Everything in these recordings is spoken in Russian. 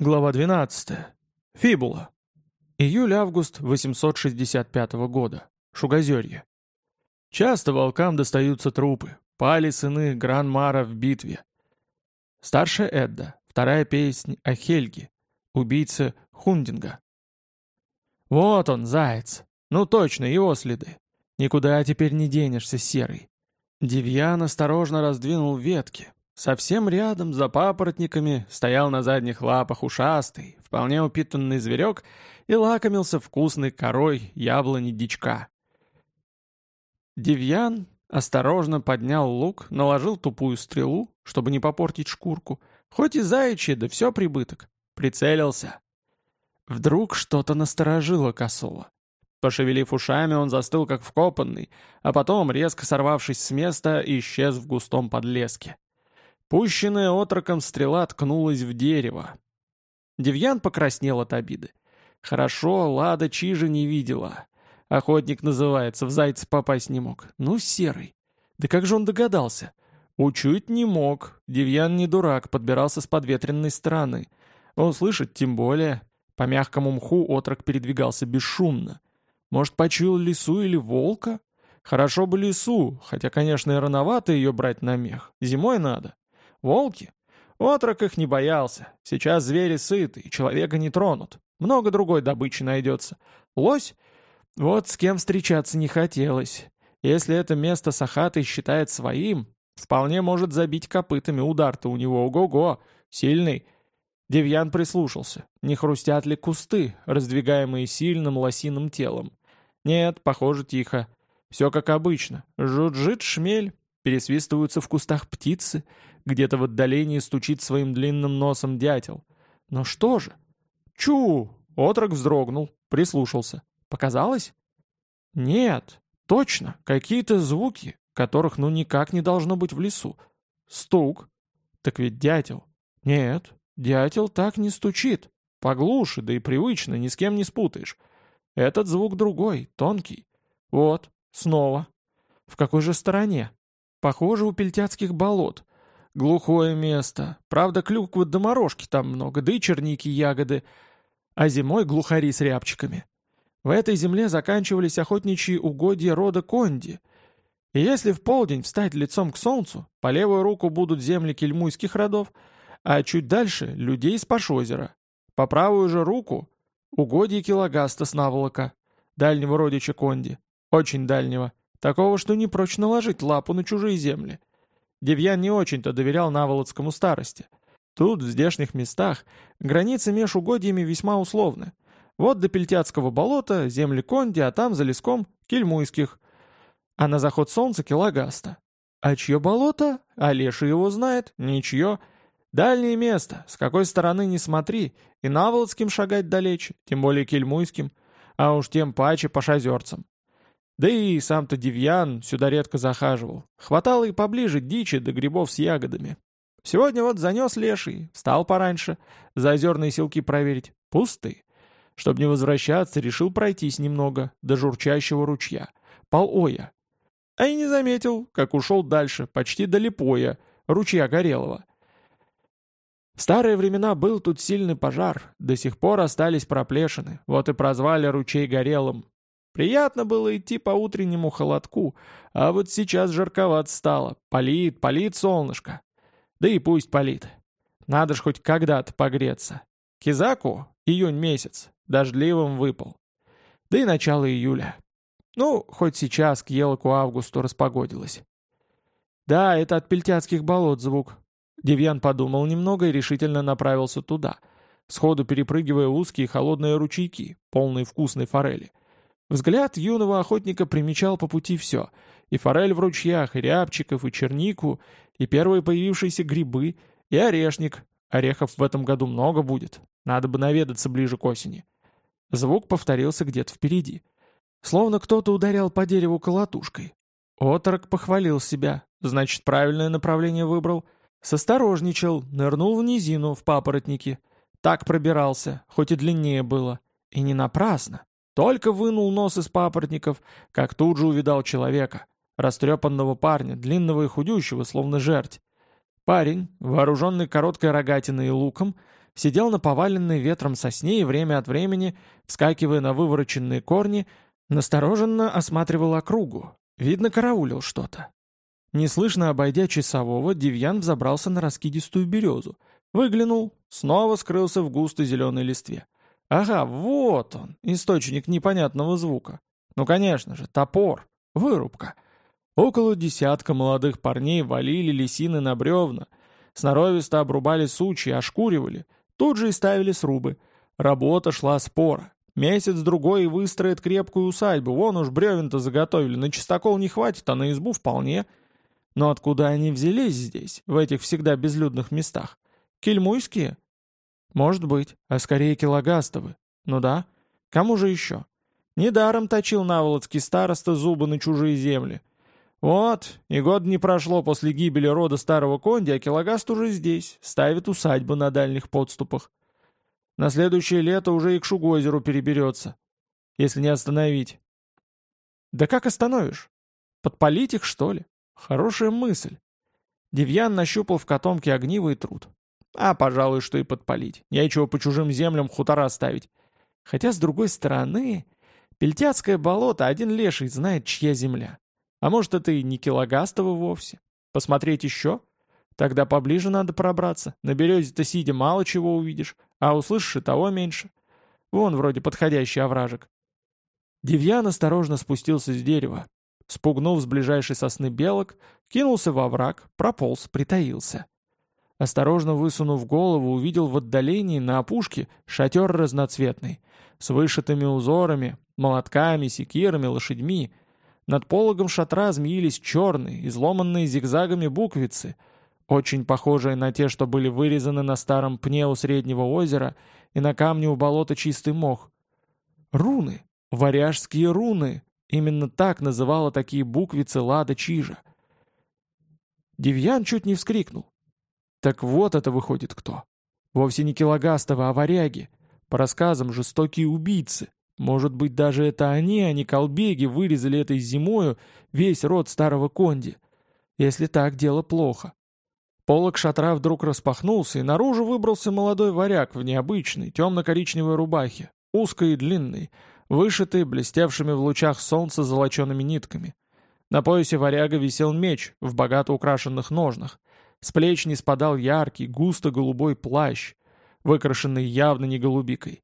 Глава 12. Фибула. Июль-август 865 года. Шугозерье. Часто волкам достаются трупы. Пали сыны Гран-Мара в битве. Старшая Эдда. Вторая песнь о Хельге, убийце Хундинга. Вот он, заяц. Ну точно, его следы. Никуда теперь не денешься, серый. Девьян осторожно раздвинул ветки, Совсем рядом, за папоротниками, стоял на задних лапах ушастый, вполне упитанный зверек и лакомился вкусной корой яблони дичка. Девьян осторожно поднял лук, наложил тупую стрелу, чтобы не попортить шкурку, хоть и заячье, да все прибыток. Прицелился. Вдруг что-то насторожило косого. Пошевелив ушами, он застыл как вкопанный, а потом, резко сорвавшись с места, исчез в густом подлеске. Пущенная отроком стрела ткнулась в дерево. Девьян покраснел от обиды. Хорошо, Лада Чижа не видела. Охотник называется, в зайца попасть не мог. Ну, серый. Да как же он догадался? Учуять не мог. Девьян не дурак, подбирался с подветренной стороны. Он слышит тем более. По мягкому мху отрок передвигался бесшумно. Может, почуял лису или волка? Хорошо бы лису, хотя, конечно, и рановато ее брать на мех. Зимой надо. Волки? Отрок их не боялся. Сейчас звери сыты, и человека не тронут. Много другой добычи найдется. Лось? Вот с кем встречаться не хотелось. Если это место Сахаты считает своим, вполне может забить копытами. Удар-то у него ого-го, сильный. Девьян прислушался. Не хрустят ли кусты, раздвигаемые сильным лосиным телом? Нет, похоже, тихо. Все как обычно. Жужжит шмель, пересвистываются в кустах птицы, где-то в отдалении стучит своим длинным носом дятел. Но что же? Чу! Отрок вздрогнул, прислушался. Показалось? Нет, точно, какие-то звуки, которых ну никак не должно быть в лесу. Стук. Так ведь дятел. Нет, дятел так не стучит. Поглуше, да и привычно, ни с кем не спутаешь. Этот звук другой, тонкий. Вот, снова. В какой же стороне? Похоже, у пельтяцких болот. Глухое место. Правда, клюквы да морожки там много, да и черники ягоды. А зимой глухари с рябчиками. В этой земле заканчивались охотничьи угодья рода Конди. И если в полдень встать лицом к солнцу, по левую руку будут земли кельмуйских родов, а чуть дальше — людей с Пашозера. По правую же руку — угодья Килогаста с Наволока, дальнего родича Конди, очень дальнего, такого, что не прочь наложить лапу на чужие земли. Девьян не очень-то доверял наволодскому старости. Тут, в здешних местах, границы меж угодьями весьма условны. Вот до Пельтяцкого болота, земли Конди, а там за леском Кельмуйских. А на заход солнца Килагаста. А чье болото? А его знает? Ничье. Дальнее место, с какой стороны не смотри, и Наволодским шагать далече, тем более Кельмуйским, а уж тем паче по шазерцам. Да и сам-то Девьян сюда редко захаживал. Хватало и поближе дичи до грибов с ягодами. Сегодня вот занес леший, встал пораньше, за озерные селки проверить. Пустые. Чтобы не возвращаться, решил пройтись немного, до журчащего ручья. Пол-оя. А и не заметил, как ушел дальше, почти до Липоя, ручья Горелого. В старые времена был тут сильный пожар, до сих пор остались проплешины, вот и прозвали ручей Горелым, Приятно было идти по утреннему холодку, а вот сейчас жарковато стало. Палит, палит солнышко. Да и пусть палит. Надо ж хоть когда-то погреться. Кизаку июнь месяц, дождливым выпал. Да и начало июля. Ну, хоть сейчас к елоку августу распогодилось. Да, это от пельтяцких болот звук. Девьян подумал немного и решительно направился туда, сходу перепрыгивая узкие холодные ручейки, полные вкусной форели. Взгляд юного охотника примечал по пути все. И форель в ручьях, и рябчиков, и чернику, и первые появившиеся грибы, и орешник. Орехов в этом году много будет. Надо бы наведаться ближе к осени. Звук повторился где-то впереди. Словно кто-то ударял по дереву колотушкой. Оторок похвалил себя. Значит, правильное направление выбрал. Состорожничал, нырнул в низину, в папоротники. Так пробирался, хоть и длиннее было. И не напрасно. Только вынул нос из папоротников, как тут же увидал человека, растрепанного парня, длинного и худющего, словно жерть. Парень, вооруженный короткой рогатиной и луком, сидел на поваленной ветром сосне и время от времени, вскакивая на вывороченные корни, настороженно осматривал округу. Видно, караулил что-то. Неслышно обойдя часового, Девьян взобрался на раскидистую березу. Выглянул, снова скрылся в густой зеленой листве. Ага, вот он, источник непонятного звука. Ну, конечно же, топор, вырубка. Около десятка молодых парней валили лисины на бревна, сноровисто обрубали сучьи, ошкуривали, тут же и ставили срубы. Работа шла спора. Месяц-другой выстроит крепкую усадьбу, вон уж бревен-то заготовили, на чистокол не хватит, а на избу вполне. Но откуда они взялись здесь, в этих всегда безлюдных местах? Кельмуйские? Может быть, а скорее килогастовы. Ну да. Кому же еще? Недаром точил наволоцкий староста зубы на чужие земли. Вот, и год не прошло после гибели рода старого конди, а Килогаст уже здесь, ставит усадьбу на дальних подступах. На следующее лето уже и к Шугозеру переберется, если не остановить. Да как остановишь? Подпалить их, что ли? Хорошая мысль. Девьян нащупал в котомке огниво труд. А, пожалуй, что и подпалить. Нечего по чужим землям хутора ставить. Хотя, с другой стороны, Пельтяцкое болото один леший знает, чья земля. А может, это и не Килогастово вовсе? Посмотреть еще? Тогда поближе надо пробраться. На березе-то сидя мало чего увидишь, а услышишь и того меньше. Вон вроде подходящий овражек. Девьян осторожно спустился с дерева. Спугнув с ближайшей сосны белок, кинулся во враг, прополз, притаился. Осторожно высунув голову, увидел в отдалении на опушке шатер разноцветный, с вышитыми узорами, молотками, секирами, лошадьми, над пологом шатра змеились черные, изломанные зигзагами буквицы, очень похожие на те, что были вырезаны на старом пне у среднего озера и на камне у болота чистый мох. Руны, варяжские руны, именно так называла такие буквицы Лада Чижа. Девьян чуть не вскрикнул. Так вот это выходит кто. Вовсе не Килогастова, а варяги. По рассказам, жестокие убийцы. Может быть, даже это они, а не колбеги, вырезали этой зимою весь род старого Конди. Если так, дело плохо. Полок шатра вдруг распахнулся, и наружу выбрался молодой варяг в необычной, темно-коричневой рубахе, узкой и длинной, вышитой, блестевшими в лучах солнца золочеными нитками. На поясе варяга висел меч в богато украшенных ножнах. С плеч не спадал яркий, густо-голубой плащ, выкрашенный явно не голубикой.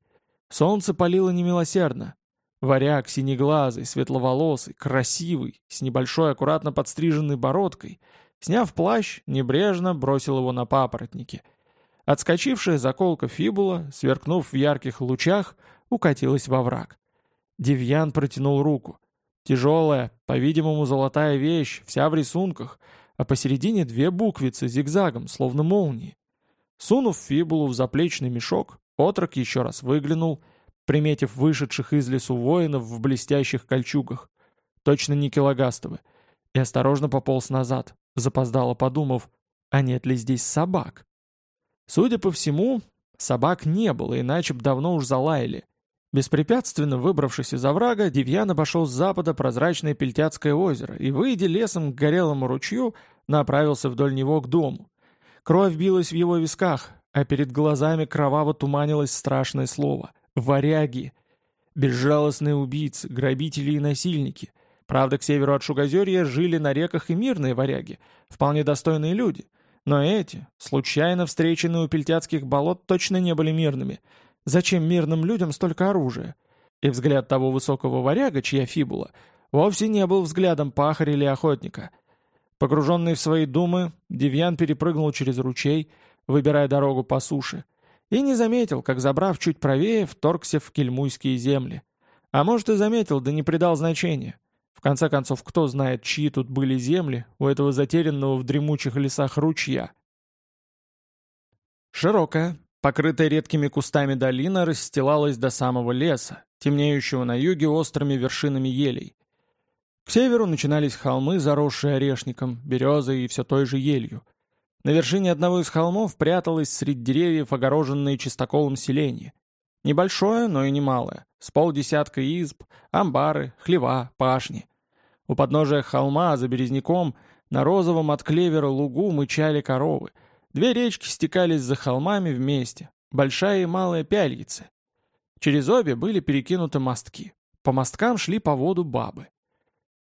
Солнце палило немилосердно. Варяг, синеглазый, светловолосый, красивый, с небольшой аккуратно подстриженной бородкой, сняв плащ, небрежно бросил его на папоротники. Отскочившая заколка фибула, сверкнув в ярких лучах, укатилась во враг. Девьян протянул руку. Тяжелая, по-видимому, золотая вещь, вся в рисунках, а посередине две буквицы зигзагом, словно молнии. Сунув фибулу в заплечный мешок, Отрок еще раз выглянул, приметив вышедших из лесу воинов в блестящих кольчугах, точно не килогастовы, и осторожно пополз назад, запоздало подумав, а нет ли здесь собак. Судя по всему, собак не было, иначе б давно уж залаяли. Беспрепятственно выбравшись из оврага, Девьян обошел с запада прозрачное Пельтяцкое озеро и, выйдя лесом к горелому ручью, направился вдоль него к дому. Кровь билась в его висках, а перед глазами кроваво туманилось страшное слово «варяги». Безжалостные убийцы, грабители и насильники. Правда, к северу от Шугозерья жили на реках и мирные варяги, вполне достойные люди. Но эти, случайно встреченные у пельтяцких болот, точно не были мирными. Зачем мирным людям столько оружия? И взгляд того высокого варяга, чья фибула, вовсе не был взглядом пахаря или охотника. Погруженный в свои думы, Девьян перепрыгнул через ручей, выбирая дорогу по суше, и не заметил, как, забрав чуть правее, вторгся в кельмуйские земли. А может и заметил, да не придал значения. В конце концов, кто знает, чьи тут были земли у этого затерянного в дремучих лесах ручья. Широкая, покрытая редкими кустами долина расстилалась до самого леса, темнеющего на юге острыми вершинами елей. К северу начинались холмы, заросшие орешником, березой и все той же елью. На вершине одного из холмов пряталось среди деревьев огороженное чистоколом селение. Небольшое, но и немалое, с полдесятка изб, амбары, хлева, пашни. У подножия холма, за березняком, на розовом от клевера лугу мычали коровы. Две речки стекались за холмами вместе, большая и малая пяльицы. Через обе были перекинуты мостки. По мосткам шли по воду бабы.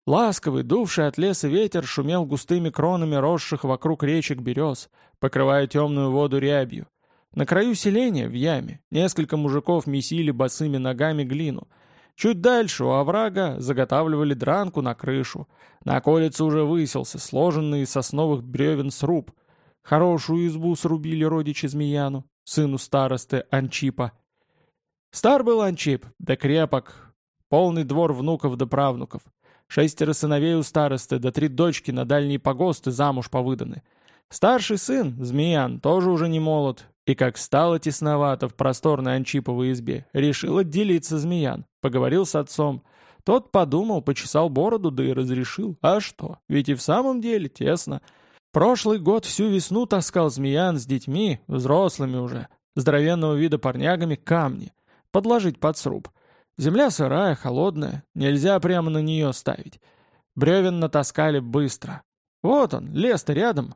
Ласковый, дувший от леса ветер шумел густыми кронами росших вокруг речек берез, покрывая темную воду рябью. На краю селения, в яме, несколько мужиков месили босыми ногами глину. Чуть дальше, у оврага, заготавливали дранку на крышу. На околице уже высился, сложенный из сосновых бревен сруб. Хорошую избу срубили родичи Змеяну, сыну старосты Анчипа. Стар был Анчип, да крепок, полный двор внуков да правнуков. Шестеро сыновей у старосты, да три дочки на дальние погосты замуж повыданы. Старший сын, Змеян, тоже уже не молод, и как стало тесновато в просторной Анчиповой избе, решил отделиться Змеян, поговорил с отцом. Тот подумал, почесал бороду, да и разрешил. А что, ведь и в самом деле тесно. Прошлый год всю весну таскал Змеян с детьми, взрослыми уже, здоровенного вида парнягами, камни, подложить под сруб. Земля сырая, холодная, нельзя прямо на нее ставить. Бревен натаскали быстро. Вот он, лес-то рядом.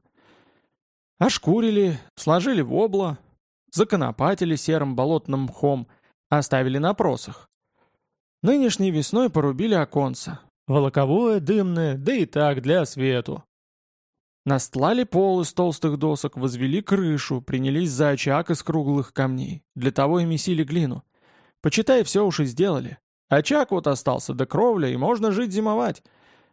Ошкурили, сложили в обло, законопатили серым болотным мхом, оставили на просах. Нынешней весной порубили оконца. Волоковое, дымное, да и так для свету. Настлали пол из толстых досок, возвели крышу, принялись за очаг из круглых камней. Для того и месили глину. Почитай, все уж и сделали. Очаг вот остался до кровля, и можно жить зимовать.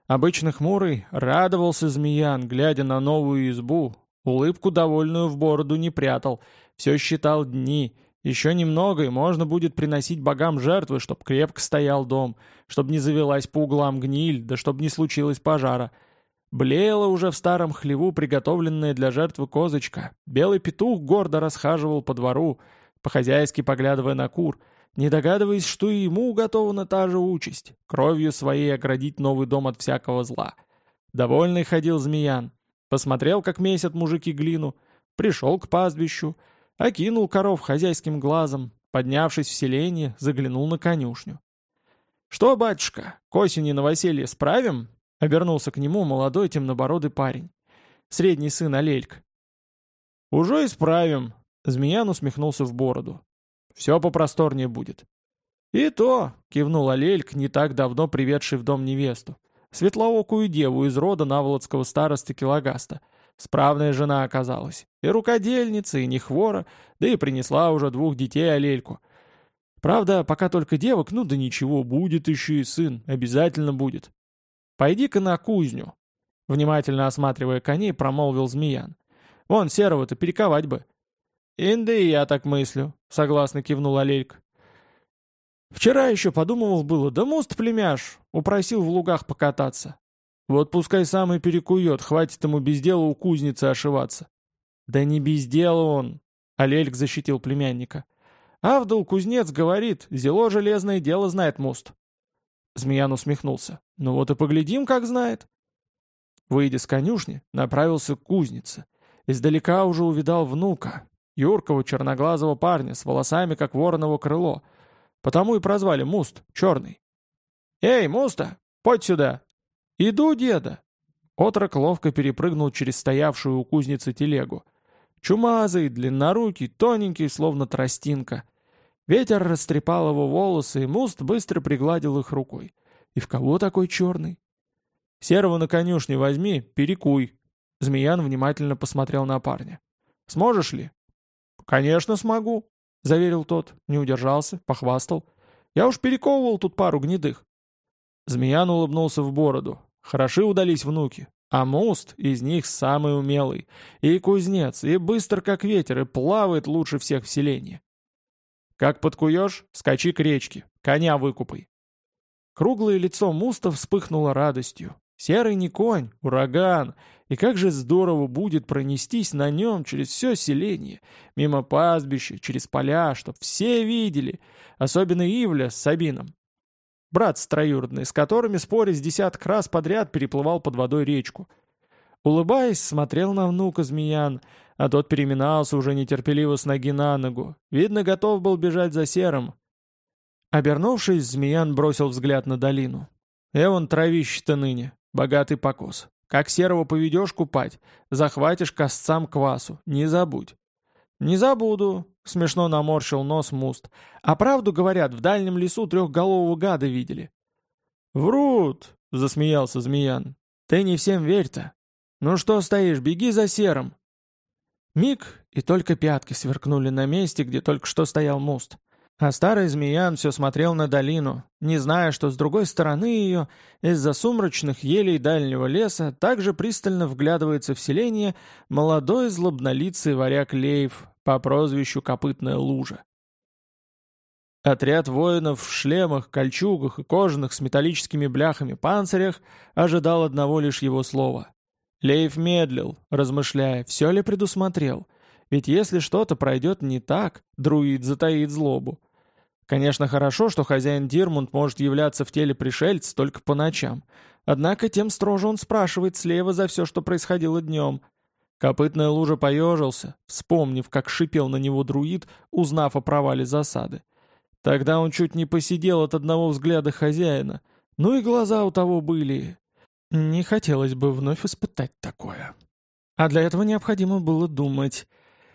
Обычно хмурый радовался змеян, глядя на новую избу. Улыбку довольную в бороду не прятал. Все считал дни. Еще немного, и можно будет приносить богам жертвы, чтоб крепко стоял дом, чтоб не завелась по углам гниль, да чтоб не случилось пожара. Блеяла уже в старом хлеву приготовленная для жертвы козочка. Белый петух гордо расхаживал по двору, по-хозяйски поглядывая на кур — не догадываясь, что и ему уготована та же участь — кровью своей оградить новый дом от всякого зла. Довольный ходил змеян, посмотрел, как месят мужики глину, пришел к пастбищу, окинул коров хозяйским глазом, поднявшись в селение, заглянул на конюшню. «Что, батюшка, к осени новоселье справим?» — обернулся к нему молодой темнобородый парень. Средний сын Алельк. «Уже исправим», — Змеян усмехнулся в бороду. Все попросторнее будет». «И то», — кивнул Алельк, не так давно приведший в дом невесту, светлоокую деву из рода наволодского старосты Килогаста. Справная жена оказалась. И рукодельница, и не хвора, да и принесла уже двух детей Алельку. Правда, пока только девок, ну да ничего, будет еще и сын, обязательно будет. Пойди-ка на кузню. Внимательно осматривая коней, промолвил змеян. Вон, серого-то перековать бы. «Инды и я так мыслю», — согласно кивнул Алельк. «Вчера еще подумывал было, да мост племяш, упросил в лугах покататься. Вот пускай сам и перекует, хватит ему без дела у кузницы ошиваться». «Да не без дела он», — Алельк защитил племянника. «Авдул кузнец говорит, зело железное дело знает мост». Змеян усмехнулся. «Ну вот и поглядим, как знает». Выйдя с конюшни, направился к кузнице. Издалека уже увидал внука, Юркого черноглазого парня с волосами, как вороново крыло. Потому и прозвали Муст, черный. «Эй, Муста, подь сюда!» «Иду, деда!» Отрок ловко перепрыгнул через стоявшую у кузницы телегу. Чумазый, длиннорукий, тоненький, словно тростинка. Ветер растрепал его волосы, и Муст быстро пригладил их рукой. «И в кого такой черный?» «Серого на конюшне возьми, перекуй!» Змеян внимательно посмотрел на парня. «Сможешь ли?» «Конечно смогу», — заверил тот, не удержался, похвастал. «Я уж перековывал тут пару гнедых». Змеян улыбнулся в бороду. Хороши удались внуки, а Муст из них самый умелый. И кузнец, и быстр как ветер, и плавает лучше всех в селении. Как подкуешь, скачи к речке, коня выкупай. Круглое лицо Муста вспыхнуло радостью. Серый не конь, ураган, и как же здорово будет пронестись на нем через все селение, мимо пастбища, через поля, чтоб все видели, особенно Ивля с Сабином. Брат троюродный, с которыми споря с десяток раз подряд переплывал под водой речку. Улыбаясь, смотрел на внука змеян, а тот переминался уже нетерпеливо с ноги на ногу. Видно, готов был бежать за серым. Обернувшись, змеян бросил взгляд на долину. Эван травище-то ныне, богатый покос. Как серого поведешь купать, захватишь косцам квасу, не забудь. «Не забуду», — смешно наморщил нос Муст. «А правду, говорят, в дальнем лесу трехголового гада видели». «Врут», — засмеялся Змеян. «Ты не всем верь-то. Ну что стоишь, беги за серым». Миг, и только пятки сверкнули на месте, где только что стоял Муст. А старый змеян все смотрел на долину, не зная, что с другой стороны ее, из-за сумрачных елей дальнего леса, также пристально вглядывается в селение молодой злобнолицый варяг Лейв по прозвищу Копытная лужа. Отряд воинов в шлемах, кольчугах и кожаных с металлическими бляхами панцирях ожидал одного лишь его слова. Лейв медлил, размышляя, все ли предусмотрел, ведь если что-то пройдет не так, друид затаит злобу. Конечно, хорошо, что хозяин Дирмунд может являться в теле пришельца только по ночам. Однако тем строже он спрашивает слева за все, что происходило днем. Копытная лужа поежился, вспомнив, как шипел на него друид, узнав о провале засады. Тогда он чуть не посидел от одного взгляда хозяина. Ну и глаза у того были. Не хотелось бы вновь испытать такое. А для этого необходимо было думать.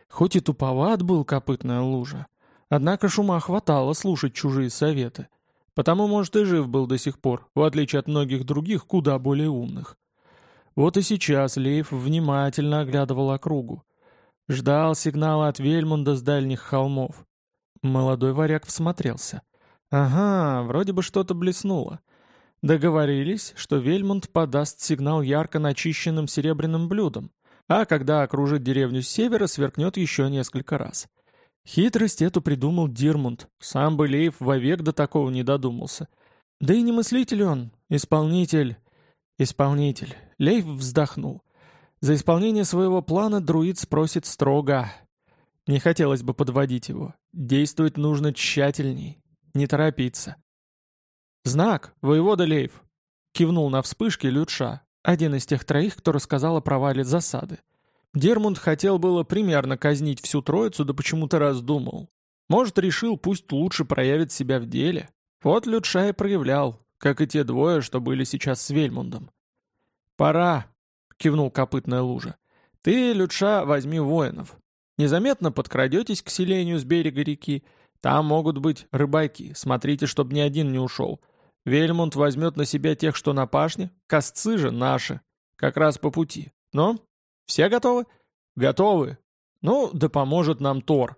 Хоть и туповат был копытная лужа, однако шума хватало слушать чужие советы. Потому, может, и жив был до сих пор, в отличие от многих других, куда более умных. Вот и сейчас Лейф внимательно оглядывал округу. Ждал сигнала от Вельмунда с дальних холмов. Молодой варяг всмотрелся. Ага, вроде бы что-то блеснуло. Договорились, что Вельмунд подаст сигнал ярко начищенным серебряным блюдом а когда окружит деревню с севера, сверкнет еще несколько раз. Хитрость эту придумал Дирмунд, сам бы Лейф вовек до такого не додумался. Да и не мыслитель он, исполнитель. Исполнитель. Лейф вздохнул. За исполнение своего плана друид спросит строго. Не хотелось бы подводить его. Действовать нужно тщательней, не торопиться. «Знак, воевода Лейф!» — кивнул на вспышке Лютша, один из тех троих, кто рассказал о провале засады. Дермунд хотел было примерно казнить всю троицу, да почему-то раздумал. Может, решил, пусть лучше проявит себя в деле. Вот Лютша и проявлял, как и те двое, что были сейчас с Вельмундом. «Пора», — кивнул копытная лужа. «Ты, Лютша, возьми воинов. Незаметно подкрадетесь к селению с берега реки. Там могут быть рыбаки. Смотрите, чтобы ни один не ушел. Вельмунд возьмет на себя тех, что на пашне, косцы же наши, как раз по пути. Но все готовы? Готовы. Ну, да поможет нам Тор.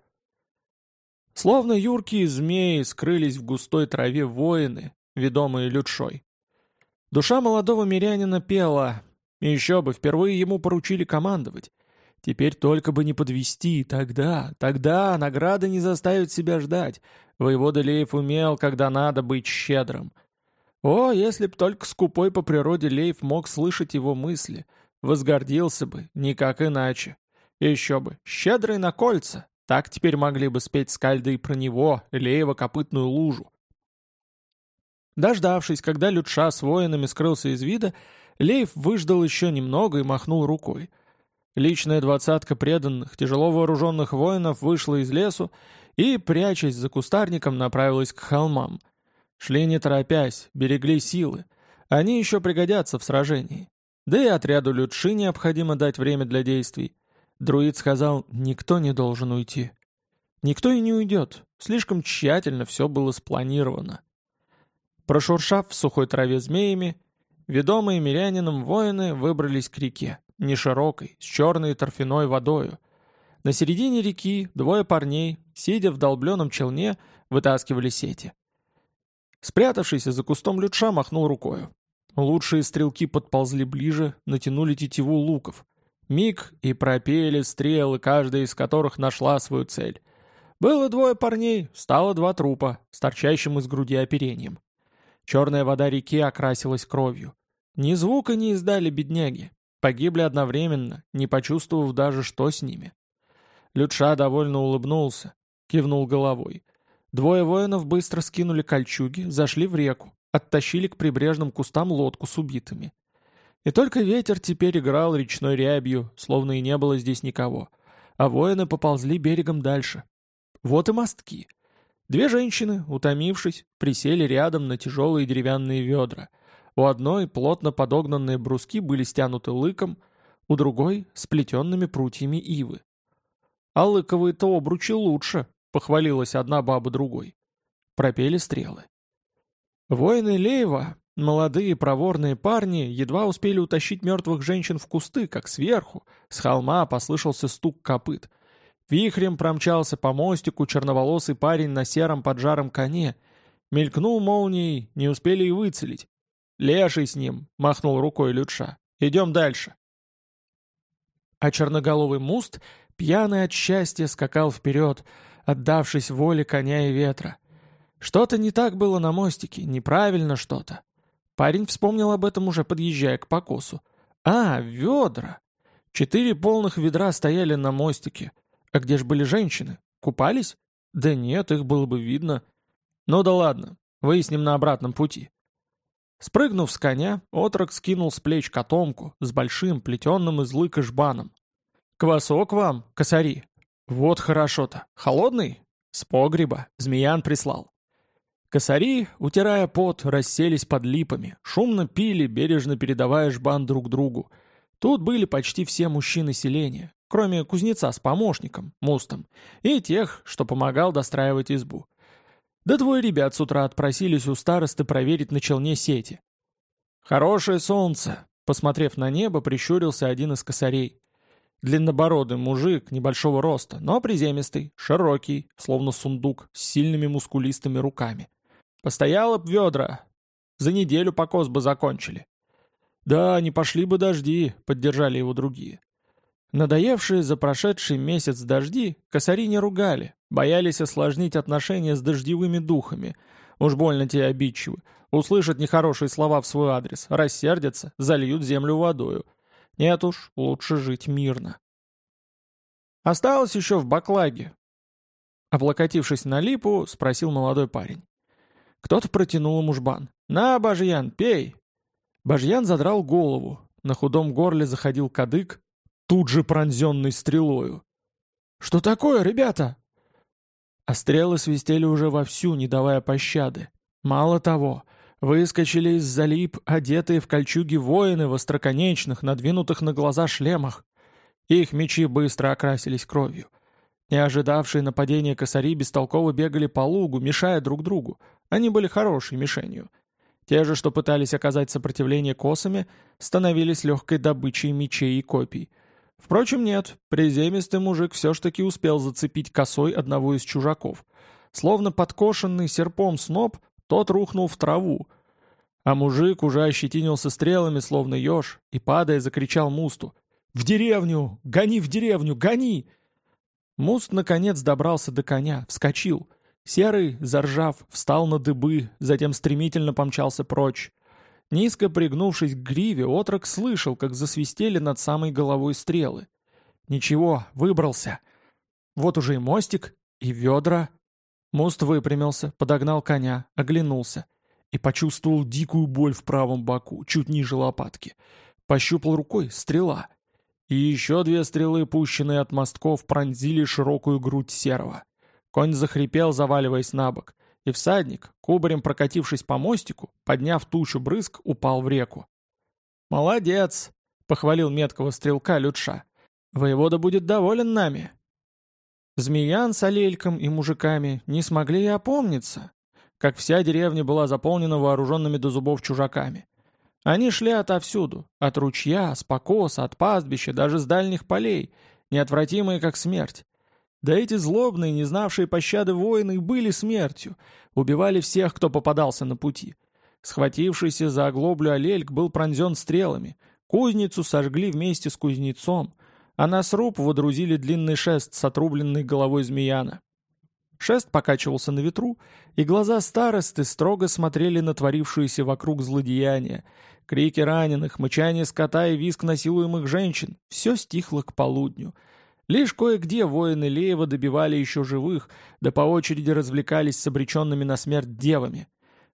Словно юркие змеи скрылись в густой траве воины, ведомые лютшой. Душа молодого мирянина пела, и еще бы, впервые ему поручили командовать. Теперь только бы не подвести, тогда, тогда награды не заставят себя ждать. Воевода Леев умел, когда надо быть щедрым — о, если б только скупой по природе Лейф мог слышать его мысли, возгордился бы, никак иначе. Еще бы, щедрый на кольца, так теперь могли бы спеть скальды и про него, Леева копытную лужу. Дождавшись, когда Лютша с воинами скрылся из вида, Лейф выждал еще немного и махнул рукой. Личная двадцатка преданных, тяжело вооруженных воинов вышла из лесу и, прячась за кустарником, направилась к холмам — Шли не торопясь, берегли силы. Они еще пригодятся в сражении. Да и отряду Лютши необходимо дать время для действий. Друид сказал, никто не должен уйти. Никто и не уйдет. Слишком тщательно все было спланировано. Прошуршав в сухой траве змеями, ведомые мирянином воины выбрались к реке, не широкой, с черной торфяной водою. На середине реки двое парней, сидя в долбленном челне, вытаскивали сети. Спрятавшийся за кустом лютша махнул рукою. Лучшие стрелки подползли ближе, натянули тетиву луков. Миг и пропели стрелы, каждая из которых нашла свою цель. Было двое парней, стало два трупа, с торчащим из груди оперением. Черная вода реки окрасилась кровью. Ни звука не издали бедняги. Погибли одновременно, не почувствовав даже, что с ними. Лютша довольно улыбнулся, кивнул головой. Двое воинов быстро скинули кольчуги, зашли в реку, оттащили к прибрежным кустам лодку с убитыми. И только ветер теперь играл речной рябью, словно и не было здесь никого. А воины поползли берегом дальше. Вот и мостки. Две женщины, утомившись, присели рядом на тяжелые деревянные ведра. У одной плотно подогнанные бруски были стянуты лыком, у другой — сплетенными прутьями ивы. а лыковые-то обручи лучше», — похвалилась одна баба другой. Пропели стрелы. Воины Леева, молодые проворные парни, едва успели утащить мертвых женщин в кусты, как сверху, с холма послышался стук копыт. Вихрем промчался по мостику черноволосый парень на сером поджаром коне. Мелькнул молнией, не успели и выцелить. «Леший с ним!» — махнул рукой Лютша. «Идем дальше!» А черноголовый муст, пьяный от счастья, скакал вперед, отдавшись воле коня и ветра. Что-то не так было на мостике, неправильно что-то. Парень вспомнил об этом уже подъезжая к покосу. «А, ведра!» Четыре полных ведра стояли на мостике. А где же были женщины? Купались? Да нет, их было бы видно. Ну да ладно, выясним на обратном пути. Спрыгнув с коня, отрок скинул с плеч котомку с большим плетенным из лыка жбаном. «Квасок вам, косари!» «Вот хорошо-то. Холодный?» «С погреба. Змеян прислал». Косари, утирая пот, расселись под липами, шумно пили, бережно передавая жбан друг другу. Тут были почти все мужчины селения, кроме кузнеца с помощником, мустом, и тех, что помогал достраивать избу. Да двое ребят с утра отпросились у старосты проверить на челне сети. «Хорошее солнце!» — посмотрев на небо, прищурился один из косарей. Длиннобородый мужик, небольшого роста, но приземистый, широкий, словно сундук, с сильными мускулистыми руками. Постояло б ведра. За неделю покос бы закончили. «Да, не пошли бы дожди», — поддержали его другие. Надоевшие за прошедший месяц дожди косари не ругали, боялись осложнить отношения с дождевыми духами. Уж больно те обидчивы. Услышат нехорошие слова в свой адрес, рассердятся, зальют землю водою. Нет уж, лучше жить мирно. Осталось еще в баклаге. Облокотившись на липу, спросил молодой парень. Кто-то протянул ему. «На, Бажьян, пей!» Бажьян задрал голову. На худом горле заходил кадык, тут же пронзенный стрелою. «Что такое, ребята?» А стрелы свистели уже вовсю, не давая пощады. Мало того, выскочили из залип, одетые в кольчуги воины в остроконечных, надвинутых на глаза шлемах. Их мечи быстро окрасились кровью. Не ожидавшие нападения косари бестолково бегали по лугу, мешая друг другу. Они были хорошей мишенью. Те же, что пытались оказать сопротивление косами, становились легкой добычей мечей и копий. Впрочем, нет, приземистый мужик все ж таки успел зацепить косой одного из чужаков. Словно подкошенный серпом сноп, тот рухнул в траву. А мужик уже ощетинился стрелами, словно еж, и, падая, закричал Мусту. «В деревню! Гони в деревню! Гони!» Муст, наконец, добрался до коня, вскочил. Серый, заржав, встал на дыбы, затем стремительно помчался прочь. Низко пригнувшись к гриве, отрок слышал, как засвистели над самой головой стрелы. Ничего, выбрался. Вот уже и мостик, и ведра. Мост выпрямился, подогнал коня, оглянулся и почувствовал дикую боль в правом боку, чуть ниже лопатки. Пощупал рукой — стрела. И еще две стрелы, пущенные от мостков, пронзили широкую грудь серого. Конь захрипел, заваливаясь на бок и всадник, кубарем прокатившись по мостику, подняв тучу брызг, упал в реку. «Молодец!» — похвалил меткого стрелка Лютша. «Воевода будет доволен нами!» Змеян с Алельком и мужиками не смогли и опомниться, как вся деревня была заполнена вооруженными до зубов чужаками. Они шли отовсюду, от ручья, с покоса, от пастбища, даже с дальних полей, неотвратимые как смерть. Да эти злобные, не знавшие пощады воины были смертью, убивали всех, кто попадался на пути. Схватившийся за оглоблю Алельк был пронзен стрелами, кузницу сожгли вместе с кузнецом, а на сруб водрузили длинный шест с отрубленной головой змеяна. Шест покачивался на ветру, и глаза старосты строго смотрели на творившиеся вокруг злодеяния. Крики раненых, мычание скота и визг насилуемых женщин — все стихло к полудню — Лишь кое-где воины Леева добивали еще живых, да по очереди развлекались с обреченными на смерть девами.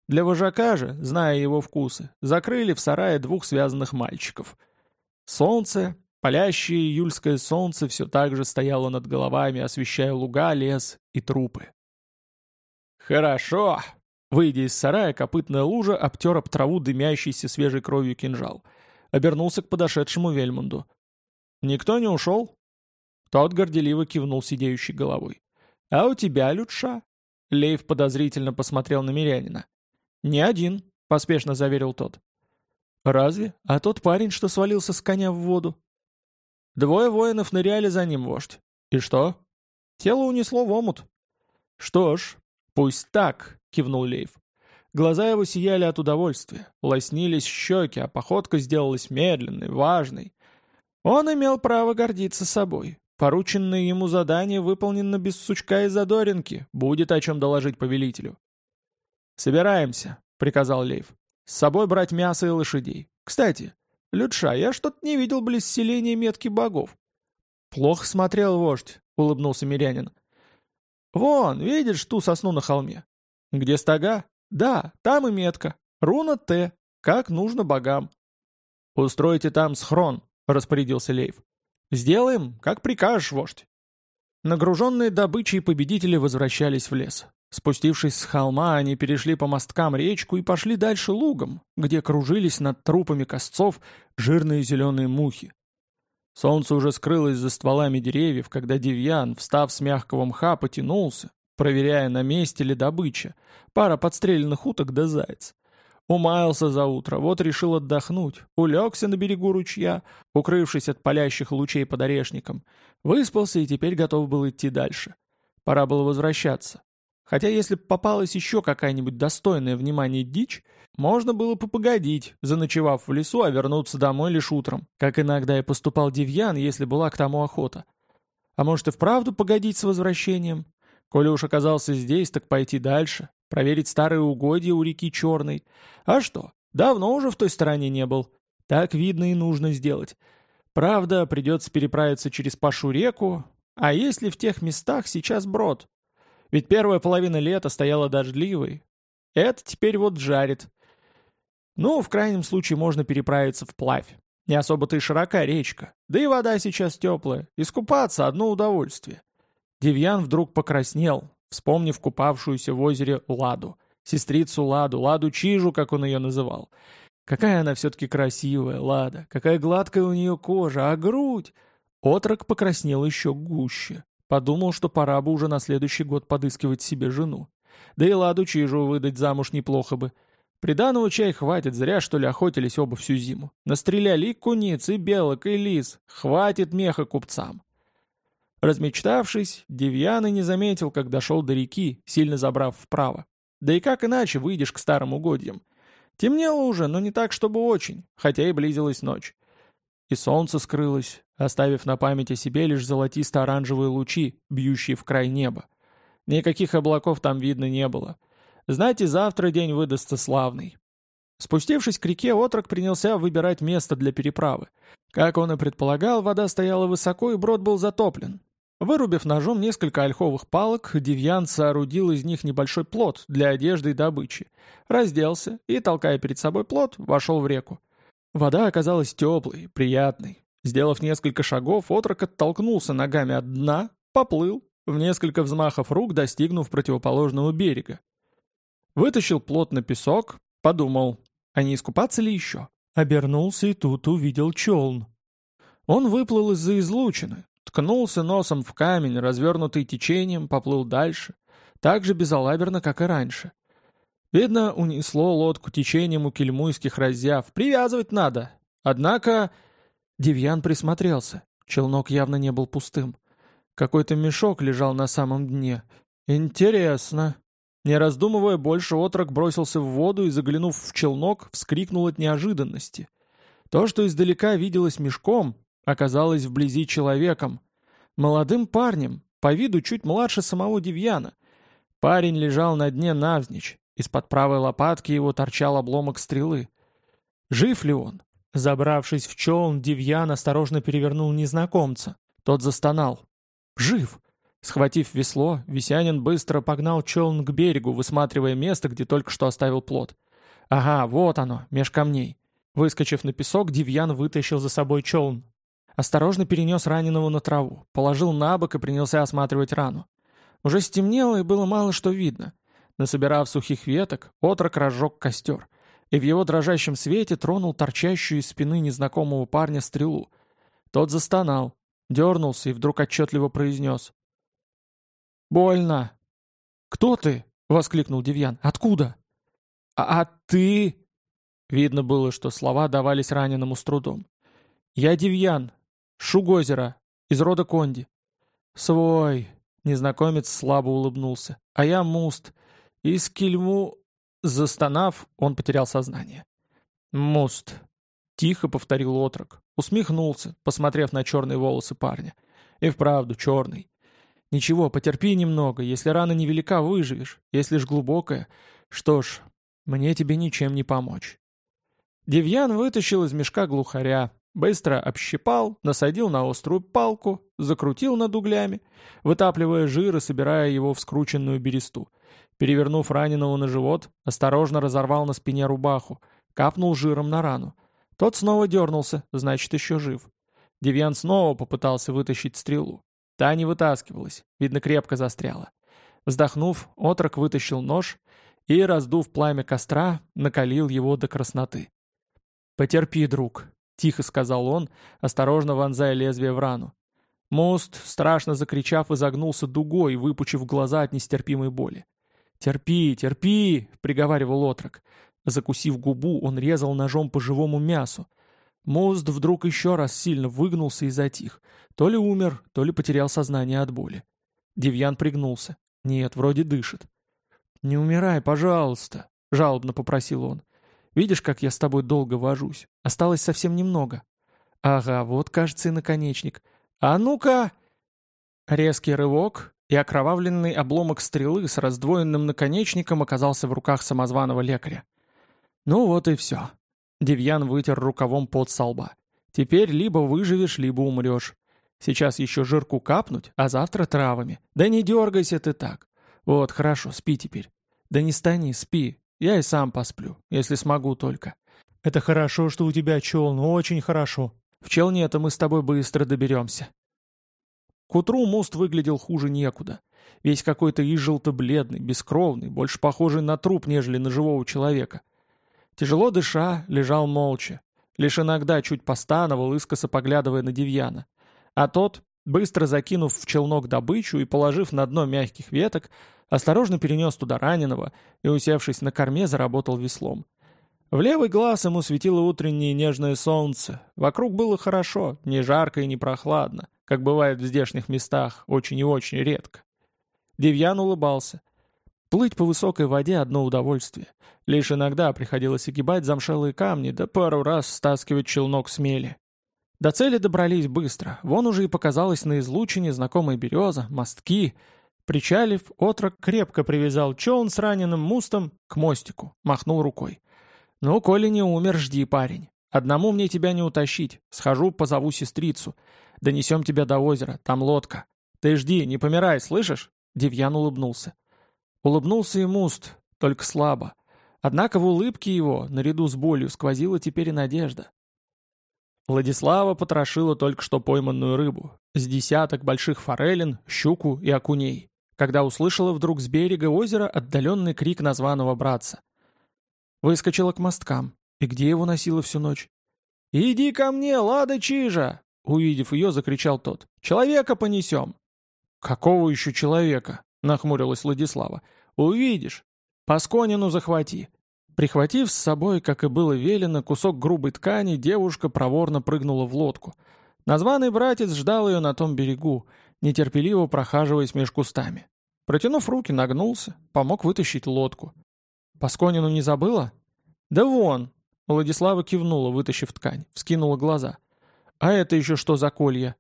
Для вожака же, зная его вкусы, закрыли в сарае двух связанных мальчиков. Солнце, палящее июльское солнце все так же стояло над головами, освещая луга, лес и трупы. «Хорошо!» Выйдя из сарая, копытная лужа обтер об траву дымящийся свежей кровью кинжал. Обернулся к подошедшему Вельмунду. «Никто не ушел?» Тот горделиво кивнул сидеющей головой. «А у тебя, Лютша?» Лейв подозрительно посмотрел на мирянина. «Не один», — поспешно заверил тот. «Разве? А тот парень, что свалился с коня в воду?» Двое воинов ныряли за ним, вождь. «И что?» «Тело унесло в омут». «Что ж, пусть так», — кивнул Лейв. Глаза его сияли от удовольствия, лоснились щеки, а походка сделалась медленной, важной. Он имел право гордиться собой. Порученное ему задание выполнено без сучка и задоринки, будет о чем доложить повелителю. «Собираемся», — приказал Лейв. «С собой брать мясо и лошадей. Кстати, Лютша, я что-то не видел близ селения метки богов». «Плохо смотрел вождь», — улыбнулся мирянин. «Вон, видишь ту сосну на холме? Где стога? Да, там и метка. Руна Т, как нужно богам». «Устройте там схрон», — распорядился Лейв. «Сделаем, как прикажешь, вождь». Нагруженные добычей победители возвращались в лес. Спустившись с холма, они перешли по мосткам речку и пошли дальше лугом, где кружились над трупами косцов жирные зеленые мухи. Солнце уже скрылось за стволами деревьев, когда Девьян, встав с мягкого мха, потянулся, проверяя, на месте ли добыча, пара подстреленных уток да заяц. Умаялся за утро, вот решил отдохнуть. Улегся на берегу ручья, укрывшись от палящих лучей под орешником. Выспался и теперь готов был идти дальше. Пора было возвращаться. Хотя если б попалась еще какая-нибудь достойная внимания дичь, можно было бы погодить, заночевав в лесу, а вернуться домой лишь утром, как иногда и поступал Девьян, если была к тому охота. А может и вправду погодить с возвращением? Коли уж оказался здесь, так пойти дальше, проверить старые угодья у реки Черной. А что, давно уже в той стороне не был. Так видно и нужно сделать. Правда, придется переправиться через Пашу реку, а если в тех местах сейчас брод? Ведь первая половина лета стояла дождливой. Это теперь вот жарит. Ну, в крайнем случае можно переправиться вплавь. Не особо-то и широка речка. Да и вода сейчас теплая. Искупаться — одно удовольствие. Девьян вдруг покраснел, вспомнив купавшуюся в озере Ладу. Сестрицу Ладу, Ладу Чижу, как он ее называл. Какая она все-таки красивая, Лада, какая гладкая у нее кожа, а грудь! Отрок покраснел еще гуще. Подумал, что пора бы уже на следующий год подыскивать себе жену. Да и Ладу Чижу выдать замуж неплохо бы. Приданого чай хватит, зря что ли охотились оба всю зиму. Настреляли и куниц, и белок, и лис. Хватит меха купцам. Размечтавшись, Девьян и не заметил, как дошел до реки, сильно забрав вправо. Да и как иначе выйдешь к старым угодьям? Темнело уже, но не так, чтобы очень, хотя и близилась ночь. И солнце скрылось, оставив на память о себе лишь золотисто-оранжевые лучи, бьющие в край неба. Никаких облаков там видно не было. Знаете, завтра день выдастся славный. Спустившись к реке, отрок принялся выбирать место для переправы. Как он и предполагал, вода стояла высоко, и брод был затоплен. Вырубив ножом несколько ольховых палок, Девьян соорудил из них небольшой плот для одежды и добычи, разделся и, толкая перед собой плот, вошел в реку. Вода оказалась теплой, приятной. Сделав несколько шагов, отрок оттолкнулся ногами от дна, поплыл, в несколько взмахов рук достигнув противоположного берега. Вытащил плот на песок, подумал, а не искупаться ли еще? Обернулся и тут увидел челн. Он выплыл из-за излучины, ткнулся носом в камень, развернутый течением, поплыл дальше, так же безалаберно, как и раньше. Видно, унесло лодку течением у кельмуйских разъяв. Привязывать надо. Однако... Девьян присмотрелся. Челнок явно не был пустым. Какой-то мешок лежал на самом дне. Интересно. Не раздумывая больше, отрок бросился в воду и, заглянув в челнок, вскрикнул от неожиданности. То, что издалека виделось мешком, оказалось вблизи человеком. Молодым парнем, по виду чуть младше самого Девьяна. Парень лежал на дне навзничь. Из-под правой лопатки его торчал обломок стрелы. Жив ли он? Забравшись в челн, Девьян осторожно перевернул незнакомца. Тот застонал. «Жив!» Схватив весло, Весянин быстро погнал челн к берегу, высматривая место, где только что оставил плот. «Ага, вот оно, меж камней». Выскочив на песок, Девьян вытащил за собой челн. Осторожно перенес раненого на траву, положил на бок и принялся осматривать рану. Уже стемнело и было мало что видно. Насобирав сухих веток, отрок разжег костер, и в его дрожащем свете тронул торчащую из спины незнакомого парня стрелу. Тот застонал. дернулся и вдруг отчетливо произнес. «Больно!» «Кто ты?» — воскликнул Девьян. «Откуда?» «А, а ты...» Видно было, что слова давались раненому с трудом. «Я Девьян, Шугозера, из рода Конди». «Свой...» — незнакомец слабо улыбнулся. «А я Муст. Из Кельму...» Застонав, он потерял сознание. «Муст», — тихо повторил отрок. Усмехнулся, посмотрев на черные волосы парня. «И вправду черный. Ничего, потерпи немного. Если рана невелика, выживешь. Если ж глубокая... Что ж, мне тебе ничем не помочь». Девьян вытащил из мешка глухаря, быстро общипал, насадил на острую палку, закрутил над углями, вытапливая жир и собирая его в скрученную бересту. Перевернув раненого на живот, осторожно разорвал на спине рубаху, капнул жиром на рану. Тот снова дернулся, значит, еще жив. Девьян снова попытался вытащить стрелу. Та не вытаскивалась, видно, крепко застряла. Вздохнув, отрок вытащил нож и, раздув пламя костра, накалил его до красноты. «Потерпи, друг», — тихо сказал он, осторожно вонзая лезвие в рану. Мост, страшно закричав, изогнулся дугой, выпучив глаза от нестерпимой боли. «Терпи, терпи!» — приговаривал отрок. Закусив губу, он резал ножом по живому мясу. Мост вдруг еще раз сильно выгнулся и затих. То ли умер, то ли потерял сознание от боли. Девьян пригнулся. Нет, вроде дышит. «Не умирай, пожалуйста», — жалобно попросил он. «Видишь, как я с тобой долго вожусь? Осталось совсем немного». «Ага, вот, кажется, и наконечник. А ну-ка!» Резкий рывок, и окровавленный обломок стрелы с раздвоенным наконечником оказался в руках самозваного лекаря. Ну вот и все. Девьян вытер рукавом под со лба. Теперь либо выживешь, либо умрешь. Сейчас еще жирку капнуть, а завтра травами. Да не дергайся ты так. Вот, хорошо, спи теперь. Да не стани, спи. Я и сам посплю, если смогу только. Это хорошо, что у тебя челн, очень хорошо. В челне-то мы с тобой быстро доберемся. К утру мост выглядел хуже некуда. Весь какой-то и желто-бледный, бескровный, больше похожий на труп, нежели на живого человека. Тяжело дыша, лежал молча. Лишь иногда чуть постановал, искоса поглядывая на Девьяна. А тот, быстро закинув в челнок добычу и положив на дно мягких веток, осторожно перенес туда раненого и, усевшись на корме, заработал веслом. В левый глаз ему светило утреннее нежное солнце. Вокруг было хорошо, не жарко и не прохладно, как бывает в здешних местах, очень и очень редко. Девьян улыбался. Плыть по высокой воде — одно удовольствие. Лишь иногда приходилось огибать замшелые камни, да пару раз стаскивать челнок с мели. До цели добрались быстро. Вон уже и показалась на излучине знакомая береза, мостки. Причалив, отрок крепко привязал челн с раненым мустом к мостику, махнул рукой. «Ну, коли не умер, жди, парень. Одному мне тебя не утащить. Схожу, позову сестрицу. Донесем тебя до озера, там лодка. Ты жди, не помирай, слышишь?» Девьян улыбнулся. Улыбнулся и Муст, только слабо. Однако в улыбке его, наряду с болью, сквозила теперь и надежда. Владислава потрошила только что пойманную рыбу, с десяток больших форелин, щуку и окуней, когда услышала вдруг с берега озера отдаленный крик названного братца. Выскочила к мосткам. И где его носила всю ночь? «Иди ко мне, лада чижа!» Увидев ее, закричал тот. «Человека понесем!» «Какого еще человека?» — нахмурилась Владислава. «Увидишь. Пасконину захвати». Прихватив с собой, как и было велено, кусок грубой ткани, девушка проворно прыгнула в лодку. Названный братец ждал ее на том берегу, нетерпеливо прохаживаясь меж кустами. Протянув руки, нагнулся, помог вытащить лодку. «Пасконину не забыла?» «Да вон!» Владислава кивнула, вытащив ткань, вскинула глаза. «А это еще что за колья?»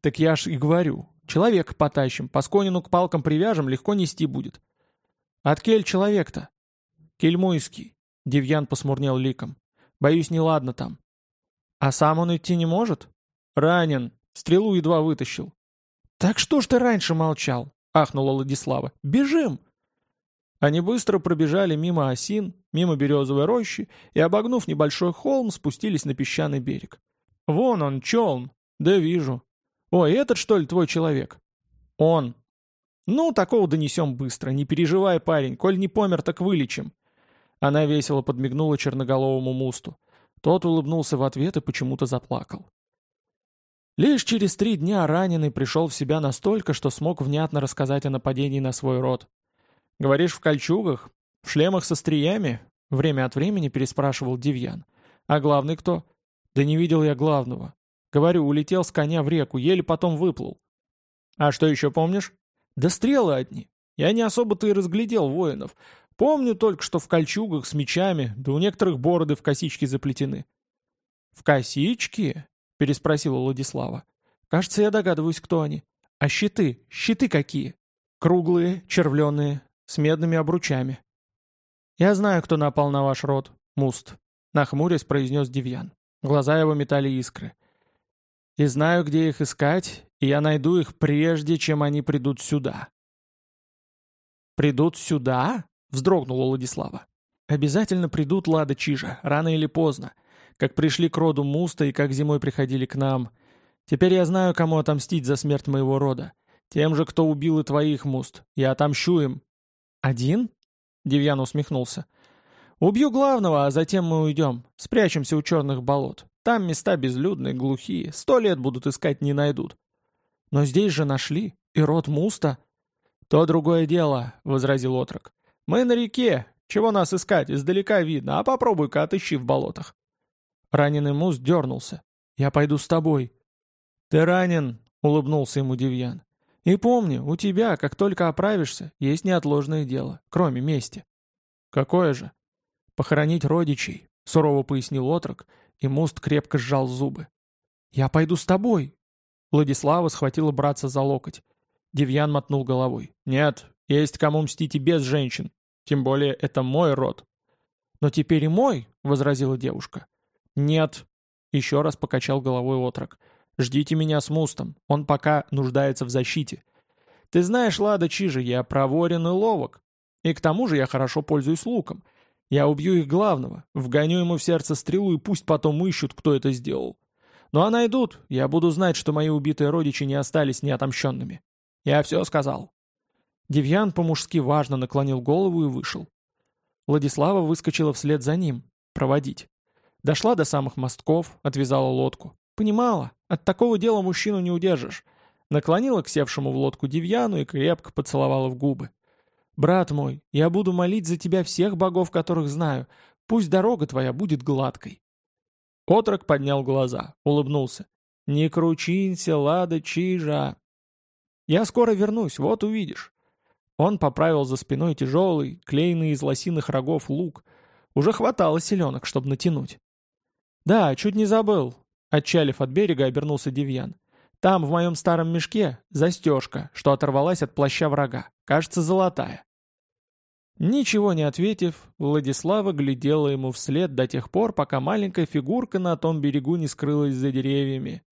«Так я ж и говорю. Человека потащим, Пасконину к палкам привяжем, легко нести будет. От кель человек-то? Кельмуйский. Девьян посмурнел ликом. Боюсь, неладно там. А сам он идти не может? Ранен. Стрелу едва вытащил. Так что ж ты раньше молчал? Ахнула Владислава. Бежим! Они быстро пробежали мимо осин, мимо березовой рощи и, обогнув небольшой холм, спустились на песчаный берег. «Вон он, челн!» «Да вижу. «Ой, этот, что ли, твой человек?» «Он». «Ну, такого донесем быстро. Не переживай, парень. Коль не помер, так вылечим». Она весело подмигнула черноголовому мусту. Тот улыбнулся в ответ и почему-то заплакал. Лишь через три дня раненый пришел в себя настолько, что смог внятно рассказать о нападении на свой род. «Говоришь, в кольчугах? В шлемах со стриями?» Время от времени переспрашивал Дивьян. «А главный кто?» «Да не видел я главного. Говорю, улетел с коня в реку, еле потом выплыл». «А что еще помнишь?» «Да стрелы одни. Я не особо-то и разглядел воинов. Помню только, что в кольчугах с мечами, да у некоторых бороды в косички заплетены». «В косички?» — переспросила Владислава. «Кажется, я догадываюсь, кто они. А щиты? Щиты какие?» «Круглые, червленые, с медными обручами». «Я знаю, кто напал на ваш род, Муст», — нахмурясь произнес Девьян. Глаза его метали искры. «И знаю, где их искать, и я найду их прежде, чем они придут сюда». «Придут сюда?» — вздрогнула Владислава. «Обязательно придут, Лада Чижа, рано или поздно как пришли к роду Муста и как зимой приходили к нам. Теперь я знаю, кому отомстить за смерть моего рода. Тем же, кто убил и твоих, Муст. Я отомщу им». «Один?» — Девьян усмехнулся. «Убью главного, а затем мы уйдем. Спрячемся у черных болот. Там места безлюдные, глухие. Сто лет будут искать, не найдут». «Но здесь же нашли. И род Муста». «То другое дело», — возразил отрок. «Мы на реке. Чего нас искать? Издалека видно. А попробуй-ка отыщи в болотах». Раненый Мус дернулся. «Я пойду с тобой». «Ты ранен», — улыбнулся ему Девьян. «И помни, у тебя, как только оправишься, есть неотложное дело, кроме мести». «Какое же?» «Похоронить родичей», — сурово пояснил отрок, и Муст крепко сжал зубы. «Я пойду с тобой». Владислава схватила братца за локоть. Девьян мотнул головой. «Нет, есть кому мстить и без женщин. Тем более это мой род». «Но теперь и мой», — возразила девушка. «Нет», — еще раз покачал головой отрок. «Ждите меня с Мустом, он пока нуждается в защите. Ты знаешь, Лада Чижи, я проворен и ловок. И к тому же я хорошо пользуюсь луком. Я убью их главного, вгоню ему в сердце стрелу и пусть потом ищут, кто это сделал. Ну а найдут, я буду знать, что мои убитые родичи не остались неотомщенными. Я все сказал». Девьян по-мужски важно наклонил голову и вышел. Владислава выскочила вслед за ним, проводить. Дошла до самых мостков, отвязала лодку. Понимала, от такого дела мужчину не удержишь. Наклонила к севшему в лодку Девьяну и крепко поцеловала в губы. «Брат мой, я буду молить за тебя всех богов, которых знаю. Пусть дорога твоя будет гладкой». Отрок поднял глаза, улыбнулся. «Не кручинься, лада чижа!» «Я скоро вернусь, вот увидишь». Он поправил за спиной тяжелый, клеенный из лосиных рогов лук. Уже хватало селенок, чтобы натянуть. «Да, чуть не забыл», — отчалив от берега, обернулся Девьян. «Там, в моем старом мешке, застежка, что оторвалась от плаща врага. Кажется, золотая». Ничего не ответив, Владислава глядела ему вслед до тех пор, пока маленькая фигурка на том берегу не скрылась за деревьями.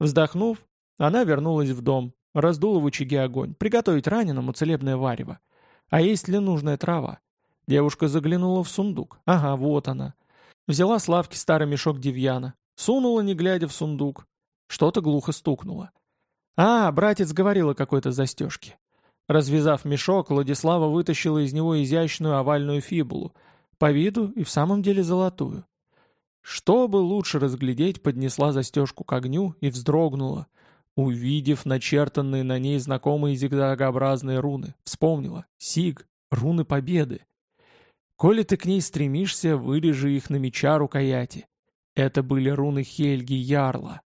Вздохнув, она вернулась в дом, раздула в очаге огонь, приготовить раненому целебное варево. А есть ли нужная трава? Девушка заглянула в сундук. Ага, вот она. Взяла с лавки старый мешок Девьяна, сунула, не глядя в сундук. Что-то глухо стукнуло. А, братец говорил о какой-то застежке. Развязав мешок, Владислава вытащила из него изящную овальную фибулу, по виду и в самом деле золотую. Чтобы лучше разглядеть, поднесла застежку к огню и вздрогнула, увидев начертанные на ней знакомые зигзагообразные руны. Вспомнила. Сиг. Руны победы. Коли ты к ней стремишься, вырежи их на меча рукояти. Это были руны Хельги Ярла.